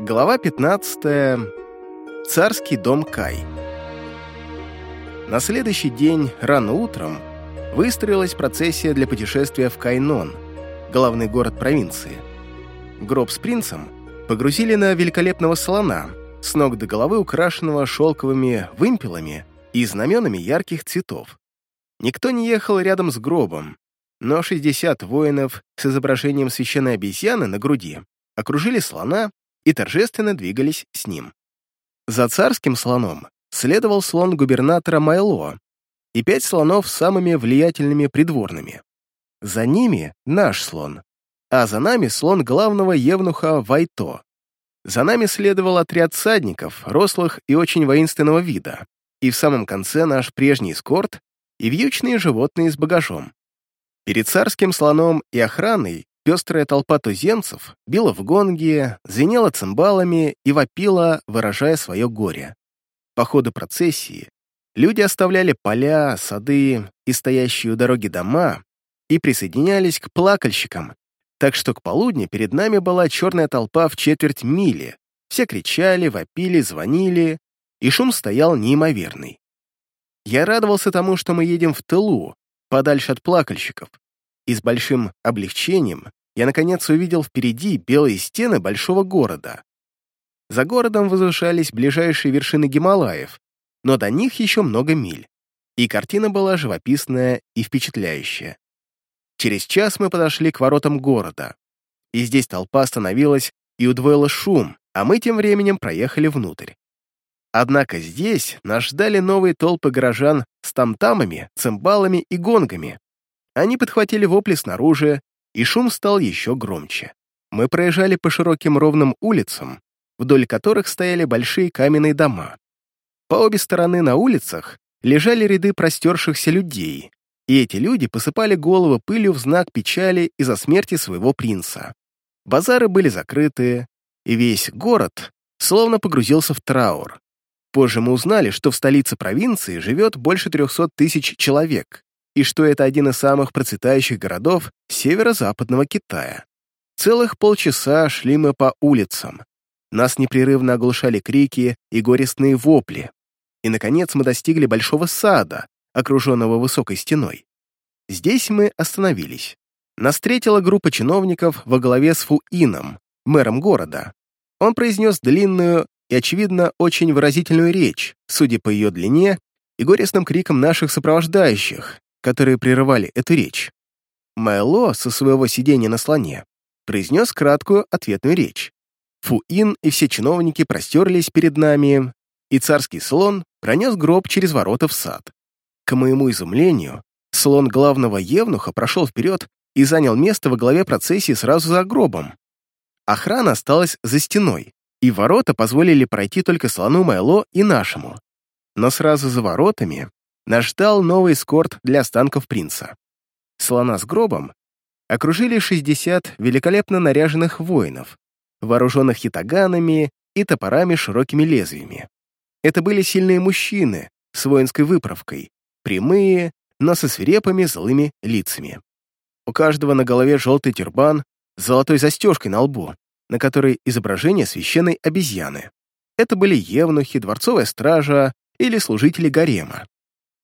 Глава 15. Царский дом Кай. На следующий день, рано утром, выстроилась процессия для путешествия в Кайнон, главный город провинции. Гроб с принцем погрузили на великолепного слона, с ног до головы украшенного шелковыми вымпелами и знаменами ярких цветов. Никто не ехал рядом с гробом, но 60 воинов с изображением священной обезьяны на груди окружили слона и торжественно двигались с ним. За царским слоном следовал слон губернатора Майло и пять слонов с самыми влиятельными придворными. За ними наш слон, а за нами слон главного евнуха Вайто. За нами следовал отряд садников, рослых и очень воинственного вида, и в самом конце наш прежний эскорт и вьючные животные с багажом. Перед царским слоном и охраной пестрая толпа туземцев била в гонги, звенела цимбалами и вопила, выражая свое горе. По ходу процессии люди оставляли поля, сады и стоящие у дороги дома и присоединялись к плакальщикам, так что к полудню перед нами была черная толпа в четверть мили. Все кричали, вопили, звонили, и шум стоял неимоверный. Я радовался тому, что мы едем в тылу, подальше от плакальщиков, и с большим облегчением я наконец увидел впереди белые стены большого города. За городом возвышались ближайшие вершины Гималаев, но до них еще много миль, и картина была живописная и впечатляющая. Через час мы подошли к воротам города, и здесь толпа остановилась и удвоила шум, а мы тем временем проехали внутрь. Однако здесь нас ждали новые толпы горожан с тамтамами, цимбалами и гонгами. Они подхватили вопли снаружи, и шум стал еще громче. Мы проезжали по широким ровным улицам, вдоль которых стояли большие каменные дома. По обе стороны на улицах лежали ряды простершихся людей, и эти люди посыпали головы пылью в знак печали из-за смерти своего принца. Базары были закрыты, и весь город словно погрузился в траур. Позже мы узнали, что в столице провинции живет больше 300 тысяч человек, и что это один из самых процветающих городов северо-западного Китая. Целых полчаса шли мы по улицам. Нас непрерывно оглушали крики и горестные вопли. И, наконец, мы достигли большого сада, окруженного высокой стеной. Здесь мы остановились. Нас встретила группа чиновников во главе с Фуином, мэром города. Он произнес длинную и, очевидно, очень выразительную речь, судя по ее длине и горестным крикам наших сопровождающих, которые прерывали эту речь. Майло со своего сидения на слоне произнес краткую ответную речь. Фуин и все чиновники простерлись перед нами, и царский слон пронес гроб через ворота в сад. К моему изумлению, слон главного евнуха прошел вперед и занял место во главе процессии сразу за гробом. Охрана осталась за стеной, и ворота позволили пройти только слону Майло и нашему. Но сразу за воротами нас новый эскорт для останков принца. Слона с гробом окружили 60 великолепно наряженных воинов, вооруженных ятаганами и топорами широкими лезвиями. Это были сильные мужчины с воинской выправкой, прямые, но со свирепыми злыми лицами. У каждого на голове желтый тюрбан с золотой застежкой на лбу, на которой изображение священной обезьяны. Это были евнухи, дворцовая стража или служители гарема.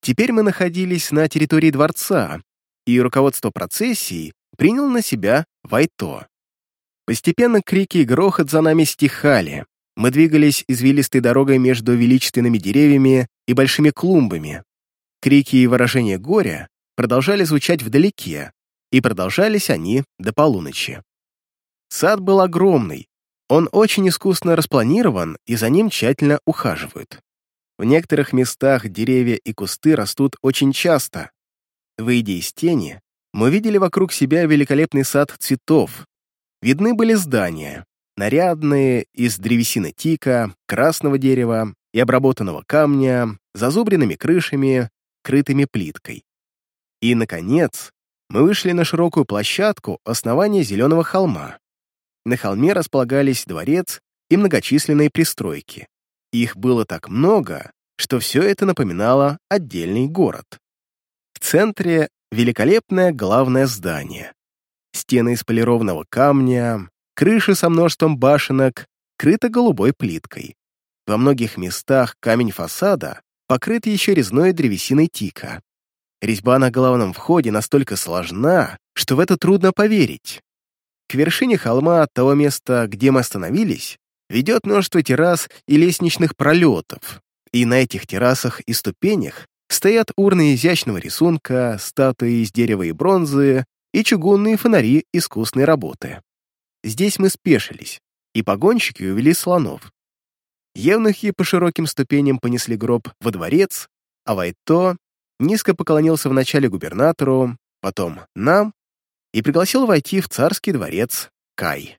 Теперь мы находились на территории дворца, и руководство процессией принял на себя Вайто. Постепенно крики и грохот за нами стихали. Мы двигались извилистой дорогой между величественными деревьями и большими клумбами. Крики и выражения горя продолжали звучать вдалеке, и продолжались они до полуночи. Сад был огромный, он очень искусно распланирован, и за ним тщательно ухаживают. В некоторых местах деревья и кусты растут очень часто. Выйдя из тени, мы видели вокруг себя великолепный сад цветов. Видны были здания, нарядные, из древесины тика, красного дерева и обработанного камня, зазубренными крышами, крытыми плиткой. И, наконец, мы вышли на широкую площадку основания зеленого холма. На холме располагались дворец и многочисленные пристройки. Их было так много, что все это напоминало отдельный город. В центре великолепное главное здание. Стены из полированного камня, крыши со множеством башенок крыта голубой плиткой. Во многих местах камень фасада покрыт еще резной древесиной тика. Резьба на главном входе настолько сложна, что в это трудно поверить. К вершине холма от того места, где мы остановились, ведет множество террас и лестничных пролетов, и на этих террасах и ступенях стоят урны изящного рисунка, статуи из дерева и бронзы и чугунные фонари искусной работы. Здесь мы спешились, и погонщики увели слонов. Евнухи по широким ступеням понесли гроб во дворец, а Вайто низко поклонился вначале губернатору, потом нам и пригласил войти в царский дворец Кай.